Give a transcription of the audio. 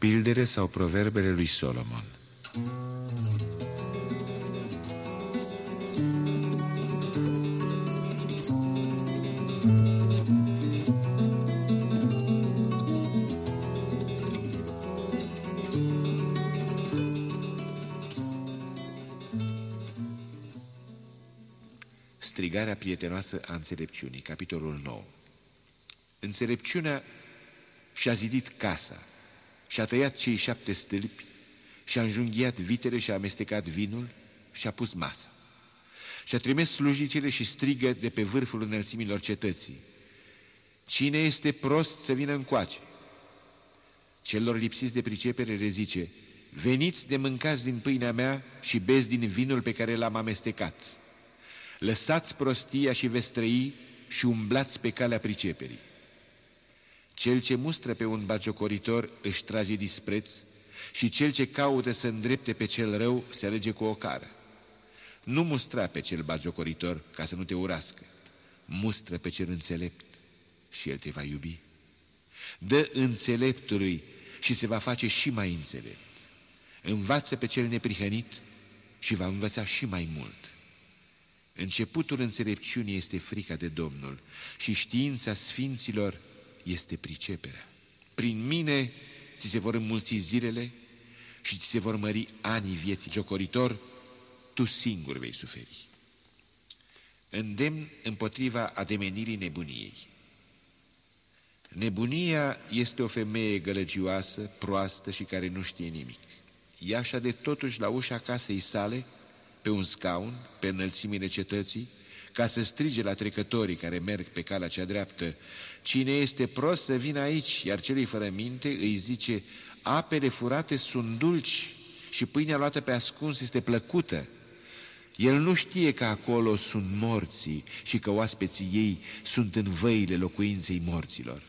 gândire sau proverbele lui Solomon. Strigarea prietenoasă a înțelepciunii, capitolul 9. Înțelepciunea și-a zidit casa, și-a tăiat cei șapte stâlpi, și-a înjunghiat vitele și-a amestecat vinul și-a pus masa. Și-a trimis slujnicele și strigă de pe vârful înălțimilor cetății. Cine este prost să vină încoace? Celor lipsiți de pricepere le zice, veniți de mâncați din pâinea mea și beți din vinul pe care l-am amestecat. Lăsați prostia și veți trăi și umblați pe calea priceperii. Cel ce mustră pe un bagiocoritor își trage dispreț și cel ce caută să îndrepte pe cel rău se alege cu o cară. Nu mustra pe cel bagiocoritor ca să nu te urască. Mustră pe cel înțelept și el te va iubi. Dă înțeleptului și se va face și mai înțelept. Învață pe cel neprihănit și va învăța și mai mult. Începutul înțelepciunii este frica de Domnul și știința sfinților este priceperea. Prin mine ți se vor înmulți zilele și ți se vor mări anii vieții jocoritor, tu singur vei suferi. Îndemn împotriva ademenirii nebuniei. Nebunia este o femeie gălăgioasă, proastă și care nu știe nimic. Ea de totuși la ușa casei sale, pe un scaun, pe înălțimile cetății, ca să strige la trecătorii care merg pe calea cea dreaptă, Cine este prost să vină aici, iar celui fără minte îi zice, apele furate sunt dulci și pâinea luată pe ascuns este plăcută. El nu știe că acolo sunt morții și că oaspeții ei sunt în văile locuinței morților.